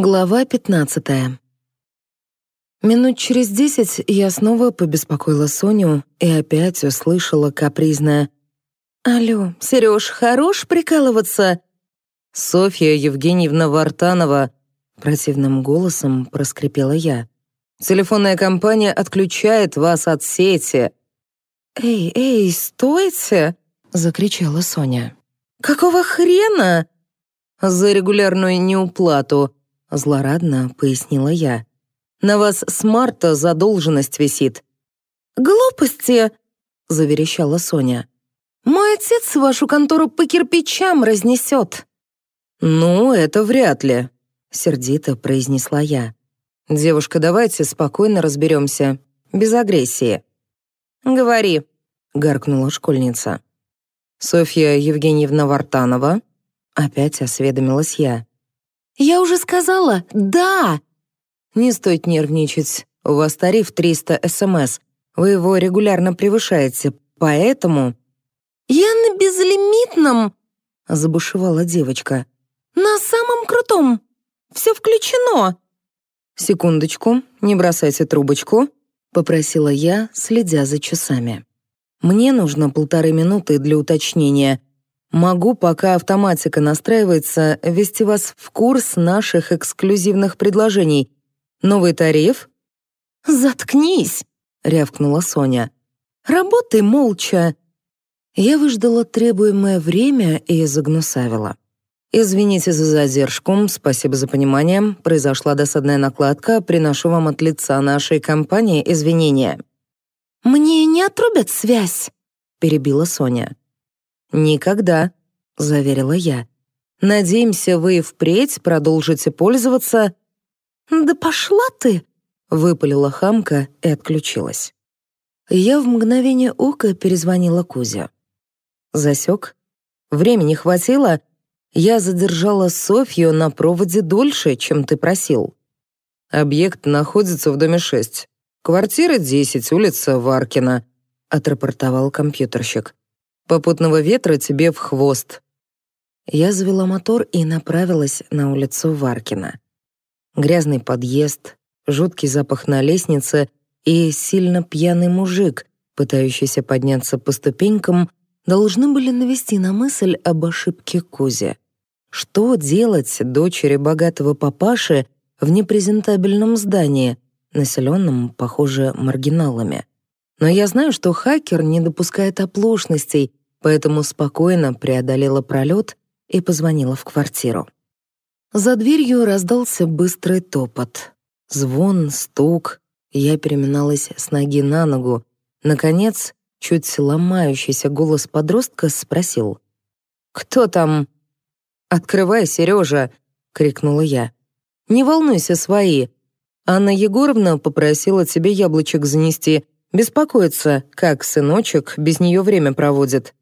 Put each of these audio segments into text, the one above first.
Глава 15. Минут через десять я снова побеспокоила Соню и опять услышала капризное «Алло, Сереж, хорош прикалываться?» «Софья Евгеньевна Вартанова», — противным голосом проскрипела я. «Телефонная компания отключает вас от сети». «Эй, эй, стойте!» — закричала Соня. «Какого хрена?» «За регулярную неуплату», — злорадно пояснила я. «На вас с марта задолженность висит». «Глупости!» — заверещала Соня. «Мой отец вашу контору по кирпичам разнесет». «Ну, это вряд ли», — сердито произнесла я. «Девушка, давайте спокойно разберемся, без агрессии». «Говори», — гаркнула школьница. «Софья Евгеньевна Вартанова?» Опять осведомилась я. «Я уже сказала, да!» «Не стоит нервничать. У вас тариф 300 СМС. Вы его регулярно превышаете, поэтому...» «Я на безлимитном!» — забушевала девочка. «На самом крутом! Все включено!» «Секундочку, не бросайте трубочку», — попросила я, следя за часами. «Мне нужно полторы минуты для уточнения. Могу, пока автоматика настраивается, ввести вас в курс наших эксклюзивных предложений. Новый тариф?» «Заткнись!» — рявкнула Соня. «Работай молча!» Я выждала требуемое время и загнусавила. «Извините за задержку, спасибо за понимание. Произошла досадная накладка, приношу вам от лица нашей компании извинения». «Мне не отрубят связь», — перебила Соня. «Никогда», — заверила я. «Надеемся, вы впредь продолжите пользоваться...» «Да пошла ты!» — выпалила хамка и отключилась. Я в мгновение ока перезвонила Кузе. Засек. Времени хватило. Я задержала Софью на проводе дольше, чем ты просил. Объект находится в доме 6. Квартира 10, улица Варкина, отрапортовал компьютерщик. Попутного ветра тебе в хвост». Я завела мотор и направилась на улицу Варкина. Грязный подъезд, жуткий запах на лестнице и сильно пьяный мужик, пытающийся подняться по ступенькам, должны были навести на мысль об ошибке Кузи. Что делать дочери богатого папаши в непрезентабельном здании, населенном, похоже, маргиналами? Но я знаю, что хакер не допускает оплошностей поэтому спокойно преодолела пролет и позвонила в квартиру. За дверью раздался быстрый топот. Звон, стук. Я переминалась с ноги на ногу. Наконец, чуть ломающийся голос подростка спросил. «Кто там?» «Открывай, Сережа!» — крикнула я. «Не волнуйся, свои. Анна Егоровна попросила тебе яблочек занести. Беспокоится, как сыночек без нее время проводит».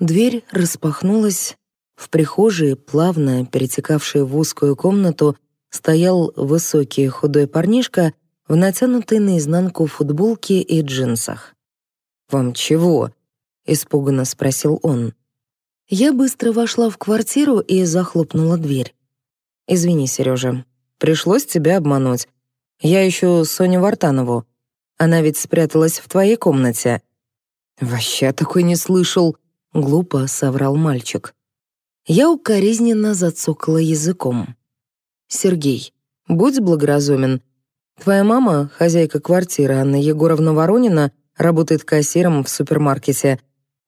Дверь распахнулась. В прихожей, плавно перетекавшей в узкую комнату, стоял высокий худой парнишка в натянутой наизнанку футболке и джинсах. «Вам чего?» — испуганно спросил он. Я быстро вошла в квартиру и захлопнула дверь. «Извини, Сережа, пришлось тебя обмануть. Я ищу Соню Вартанову. Она ведь спряталась в твоей комнате». «Вообще такой не слышал», глупо соврал мальчик. Я укоризненно зацокала языком. «Сергей, будь благоразумен. Твоя мама, хозяйка квартиры Анна Егоровна Воронина, работает кассиром в супермаркете.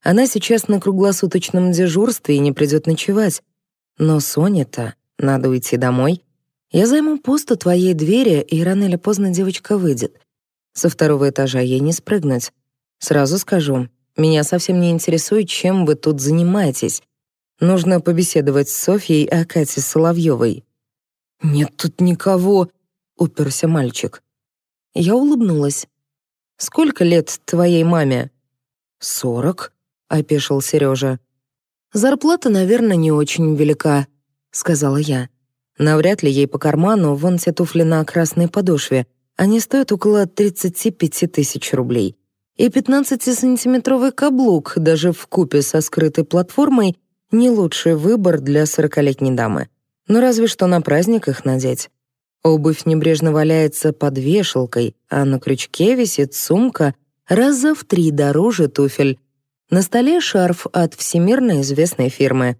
Она сейчас на круглосуточном дежурстве и не придет ночевать. Но Соне-то надо уйти домой. Я займу пост у твоей двери, и рано или поздно девочка выйдет. Со второго этажа ей не спрыгнуть. Сразу скажу, меня совсем не интересует, чем вы тут занимаетесь. Нужно побеседовать с Софьей о Кате Соловьевой». «Нет тут никого», — уперся мальчик. Я улыбнулась. «Сколько лет твоей маме?» «Сорок», — опешил Сережа. «Зарплата, наверное, не очень велика», — сказала я. «Навряд ли ей по карману вон те туфли на красной подошве. Они стоят около 35 тысяч рублей и 15-сантиметровый каблук даже в купе со скрытой платформой не лучший выбор для сорокалетней дамы. Ну разве что на праздник их надеть. Обувь небрежно валяется под вешалкой, а на крючке висит сумка раза в три дороже туфель. На столе шарф от всемирно известной фирмы.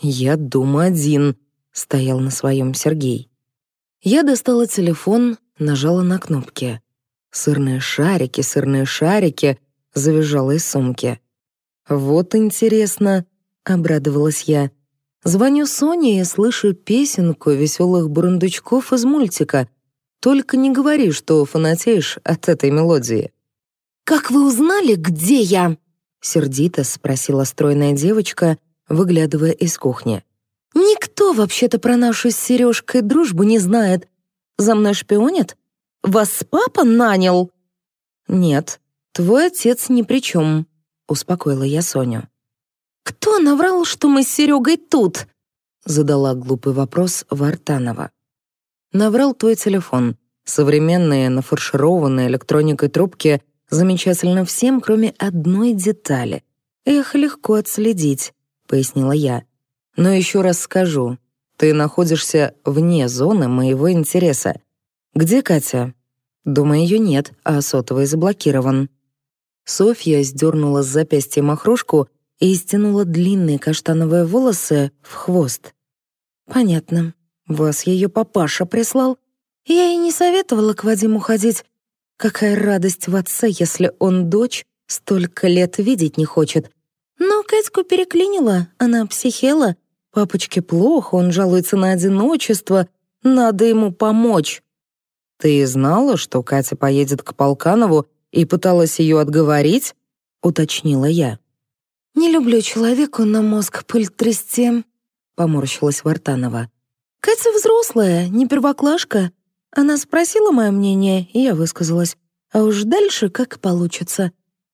«Я дома один», — стоял на своем Сергей. Я достала телефон, нажала на кнопки. «Сырные шарики, сырные шарики», — завизжала из сумки. «Вот интересно», — обрадовалась я. Звоню Соне и слышу песенку веселых бурундучков из мультика. Только не говори, что фанатеешь от этой мелодии. «Как вы узнали, где я?» — сердито спросила стройная девочка, выглядывая из кухни. «Никто вообще-то про нашу с Сережкой дружбу не знает. За мной шпионит? Вас папа нанял?» «Нет, твой отец ни при чем», — успокоила я Соню. «Кто наврал, что мы с Серегой тут?» — задала глупый вопрос Вартанова. «Наврал твой телефон. Современные, нафаршированные электроникой трубки замечательно всем, кроме одной детали. Их легко отследить», — пояснила я. «Но еще раз скажу. Ты находишься вне зоны моего интереса. Где Катя?» «Дома ее нет, а сотовый заблокирован». Софья сдернула с запястья махрушку и стянула длинные каштановые волосы в хвост. «Понятно. Вас ее папаша прислал. Я и не советовала к Вадиму ходить. Какая радость в отце, если он дочь столько лет видеть не хочет. Но Катьку переклинила, она психела. Папочке плохо, он жалуется на одиночество. Надо ему помочь». «Ты знала, что Катя поедет к Полканову и пыталась ее отговорить?» — уточнила я. «Не люблю человеку на мозг пыль трясти», — поморщилась Вартанова. «Катя взрослая, не первоклашка. Она спросила мое мнение, и я высказалась. А уж дальше как получится.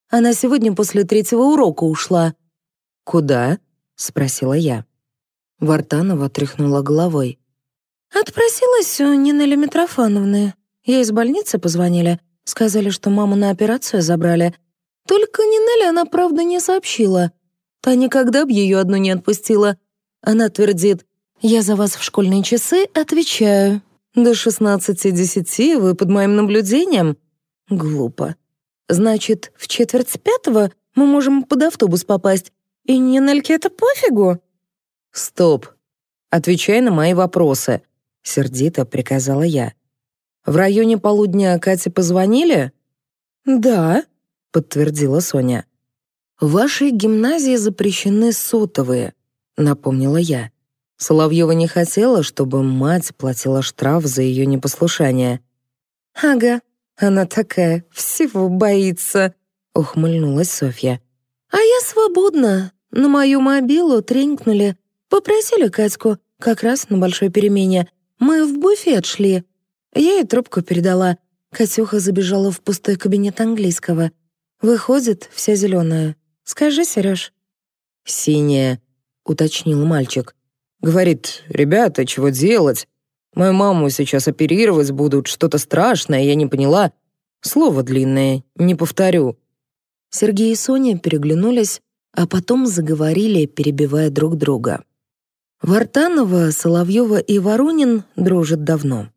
Она сегодня после третьего урока ушла». «Куда?» — спросила я. Вартанова тряхнула головой. «Отпросилась у Нины Митрофановны. Ей из больницы позвонили. Сказали, что маму на операцию забрали, только Нинелли она, правда, не сообщила. Та никогда б ее одну не отпустила. Она твердит, «Я за вас в школьные часы отвечаю. До шестнадцати десяти вы под моим наблюдением?» Глупо. Значит, в четверть пятого мы можем под автобус попасть, и Нинельке это пофигу? Стоп. Отвечай на мои вопросы, сердито приказала я. В районе полудня Кате позвонили? Да, подтвердила Соня. «В вашей гимназии запрещены сотовые», — напомнила я. Соловьева не хотела, чтобы мать платила штраф за ее непослушание. «Ага, она такая, всего боится», — ухмыльнулась Софья. «А я свободна. На мою мобилу тренькнули. Попросили Катьку, как раз на большой перемене. Мы в буфет шли. Я ей трубку передала. Катюха забежала в пустой кабинет английского. Выходит, вся зеленая. Скажи, Сереж. Синяя, уточнил мальчик. Говорит, ребята, чего делать? Мою маму сейчас оперировать будут, что-то страшное, я не поняла. Слово длинное, не повторю. Сергей и Соня переглянулись, а потом заговорили, перебивая друг друга. Вартанова, Соловьева и Воронин дружат давно.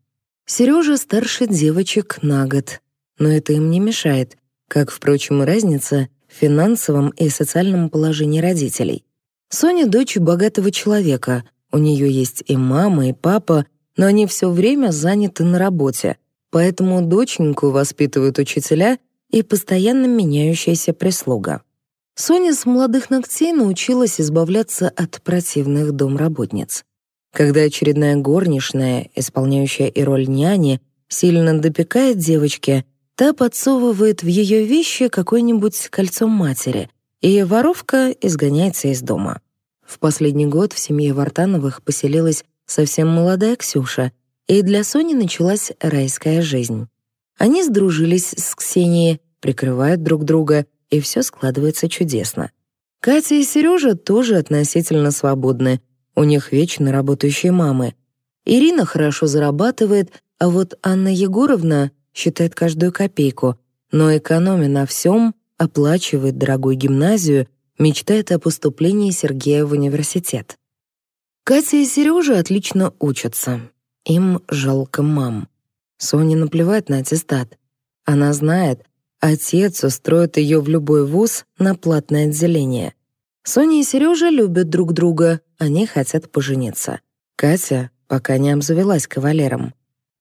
Сережа старше девочек на год, но это им не мешает как, впрочем, и разница в финансовом и социальном положении родителей. Соня — дочь богатого человека, у нее есть и мама, и папа, но они все время заняты на работе, поэтому доченьку воспитывают учителя и постоянно меняющаяся прислуга. Соня с молодых ногтей научилась избавляться от противных домработниц. Когда очередная горничная, исполняющая и роль няни, сильно допекает девочке, Та подсовывает в ее вещи какое-нибудь кольцо матери, и воровка изгоняется из дома. В последний год в семье Вартановых поселилась совсем молодая Ксюша, и для Сони началась райская жизнь. Они сдружились с Ксенией, прикрывают друг друга, и все складывается чудесно. Катя и Сережа тоже относительно свободны, у них вечно работающие мамы. Ирина хорошо зарабатывает, а вот Анна Егоровна считает каждую копейку, но экономя на всем, оплачивает дорогую гимназию, мечтает о поступлении Сергея в университет. Катя и Сережа отлично учатся. Им жалко мам. Соне наплевать на аттестат. Она знает, отец устроит ее в любой вуз на платное отделение. Соня и Сережа любят друг друга, они хотят пожениться. Катя пока не обзавелась кавалером.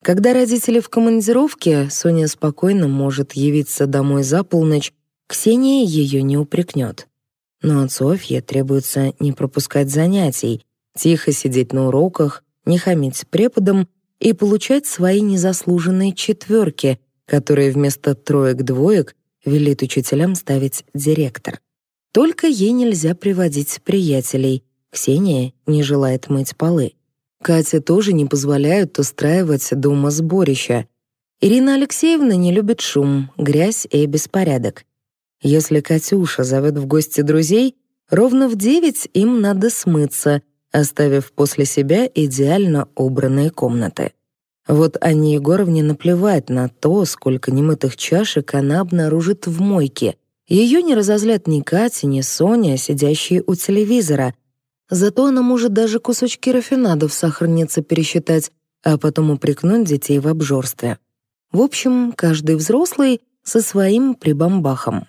Когда родители в командировке, Соня спокойно может явиться домой за полночь, Ксения ее не упрекнет. Но от Софьи требуется не пропускать занятий, тихо сидеть на уроках, не хамить преподам и получать свои незаслуженные четверки, которые вместо троек-двоек велит учителям ставить директор. Только ей нельзя приводить приятелей. Ксения не желает мыть полы. Кате тоже не позволяют устраивать дома сборища. Ирина Алексеевна не любит шум, грязь и беспорядок. Если Катюша зовет в гости друзей, ровно в девять им надо смыться, оставив после себя идеально убранные комнаты. Вот Анне Егоровне наплевать на то, сколько немытых чашек она обнаружит в мойке. Ее не разозлят ни Катя, ни Соня, сидящие у телевизора — Зато она может даже кусочки рафинада в сахарнице пересчитать, а потом упрекнуть детей в обжорстве. В общем, каждый взрослый со своим прибамбахом.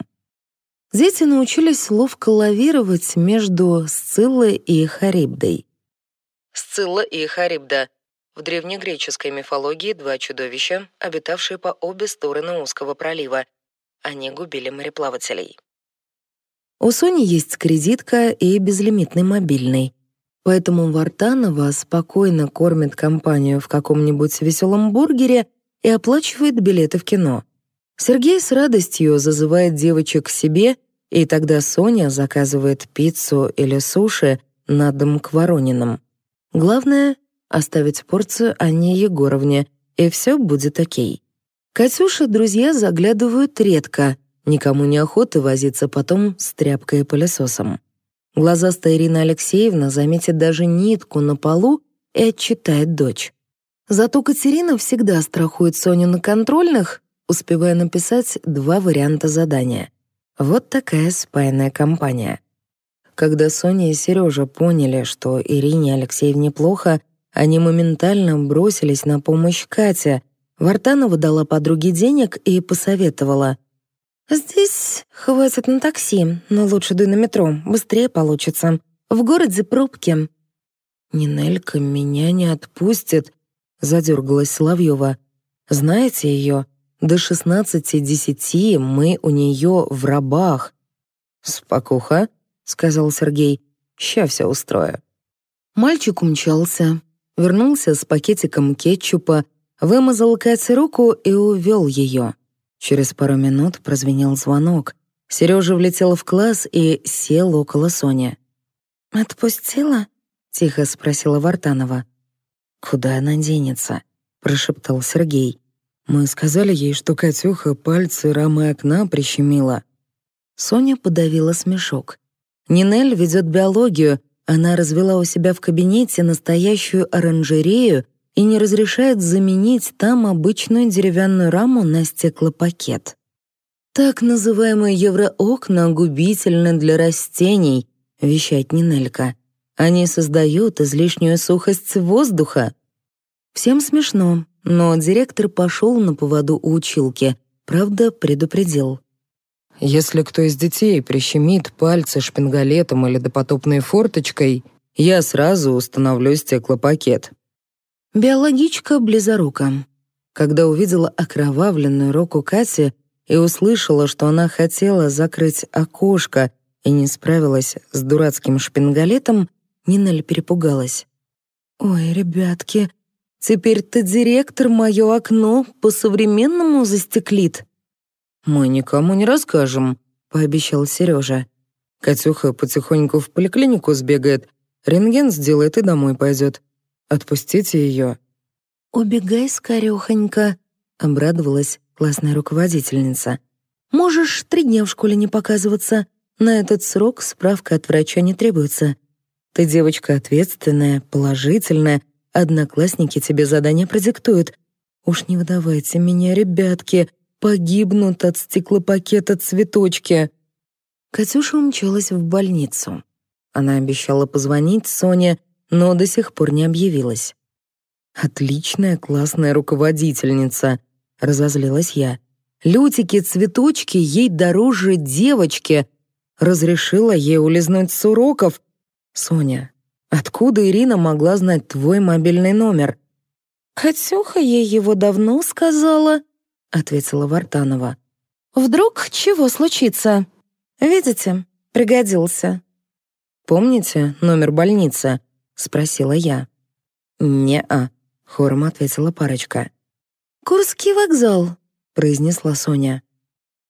Дети научились ловко лавировать между Сциллой и Харибдой. Сцилла и Харибда — в древнегреческой мифологии два чудовища, обитавшие по обе стороны узкого пролива. Они губили мореплавателей. У Сони есть кредитка и безлимитный мобильный. Поэтому Вартанова спокойно кормит компанию в каком-нибудь веселом бургере и оплачивает билеты в кино. Сергей с радостью зазывает девочек к себе, и тогда Соня заказывает пиццу или суши на дом к Ворониным. Главное — оставить порцию Анне Егоровне, и все будет окей. Катюша друзья заглядывают редко — Никому не охота возиться потом с тряпкой и пылесосом. Глазастая Ирина Алексеевна заметит даже нитку на полу и отчитает дочь. Зато Катерина всегда страхует Соню на контрольных, успевая написать два варианта задания. Вот такая спаянная компания. Когда Соня и Сережа поняли, что Ирине Алексеевне плохо, они моментально бросились на помощь Кате. Вартанова дала подруге денег и посоветовала — «Здесь хватит на такси, но лучше дуй на метро, быстрее получится. В городе пробки». «Нинелька меня не отпустит», — задергалась Соловьева. «Знаете ее? До шестнадцати десяти мы у нее в рабах». «Спокуха», — сказал Сергей, — «ща все устрою». Мальчик умчался, вернулся с пакетиком кетчупа, вымазал Кате руку и увел ее. Через пару минут прозвенел звонок. Сережа влетел в класс и сел около Сони. «Отпустила?» — тихо спросила Вартанова. «Куда она денется?» — прошептал Сергей. «Мы сказали ей, что Катюха пальцы рамы окна прищемила». Соня подавила смешок. Нинель ведет биологию, она развела у себя в кабинете настоящую оранжерею и не разрешает заменить там обычную деревянную раму на стеклопакет. «Так называемые евроокна губительны для растений», — вещает Нинелька. «Они создают излишнюю сухость воздуха». Всем смешно, но директор пошел на поводу у училки, правда, предупредил. «Если кто из детей прищемит пальцы шпингалетом или допотопной форточкой, я сразу установлю стеклопакет. Биологичка близорука. Когда увидела окровавленную руку Кати и услышала, что она хотела закрыть окошко и не справилась с дурацким шпингалетом, Нинель перепугалась. «Ой, ребятки, теперь ты директор мое окно по-современному застеклит». «Мы никому не расскажем», — пообещал Сережа. Катюха потихоньку в поликлинику сбегает, рентген сделает и домой пойдет. Отпустите ее». «Убегай скорехонько», — обрадовалась классная руководительница. «Можешь три дня в школе не показываться. На этот срок справка от врача не требуется. Ты девочка ответственная, положительная, одноклассники тебе задание продиктуют. Уж не выдавайте меня, ребятки, погибнут от стеклопакета цветочки». Катюша умчалась в больницу. Она обещала позвонить Соне, но до сих пор не объявилась. «Отличная классная руководительница», — разозлилась я. «Лютики-цветочки ей дороже девочки. Разрешила ей улизнуть с уроков. Соня, откуда Ирина могла знать твой мобильный номер?» «Катюха ей его давно сказала», — ответила Вартанова. «Вдруг чего случится? Видите, пригодился». «Помните номер больницы?» — спросила я. «Не-а», — хором ответила парочка. «Курский вокзал», — произнесла Соня.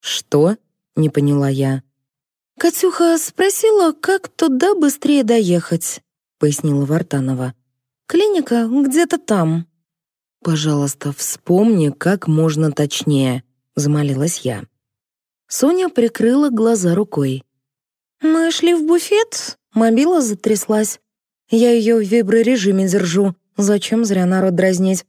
«Что?» — не поняла я. «Катюха спросила, как туда быстрее доехать», — пояснила Вартанова. «Клиника где-то там». «Пожалуйста, вспомни, как можно точнее», — замолилась я. Соня прикрыла глаза рукой. «Мы шли в буфет, мобила затряслась. Я ее в виброрежиме держу. Зачем зря народ дразнить?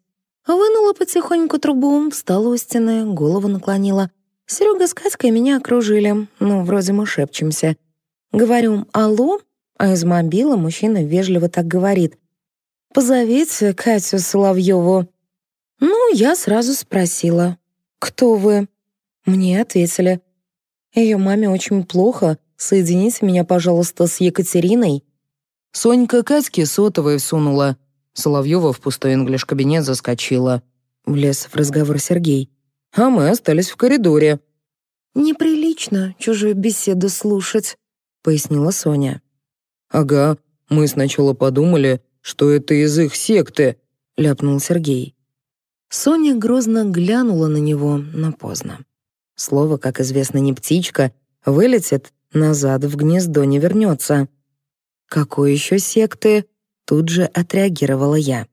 Вынула потихоньку трубу, встала у стены, голову наклонила. Серега с Катькой меня окружили. Ну, вроде мы шепчемся. Говорю «Алло», а из мобила мужчина вежливо так говорит. «Позовите Катю Соловьеву». Ну, я сразу спросила. «Кто вы?» Мне ответили. Ее маме очень плохо. Соедините меня, пожалуйста, с Екатериной. Сонька Катьке сотовой всунула. Соловьева в пустой инглиш-кабинет заскочила. Влез в разговор Сергей. А мы остались в коридоре. «Неприлично чужую беседу слушать», — пояснила Соня. «Ага, мы сначала подумали, что это из их секты», — ляпнул Сергей. Соня грозно глянула на него, но поздно. Слово, как известно, не птичка, вылетит, назад в гнездо не вернется. «Какой еще секты?» — тут же отреагировала я.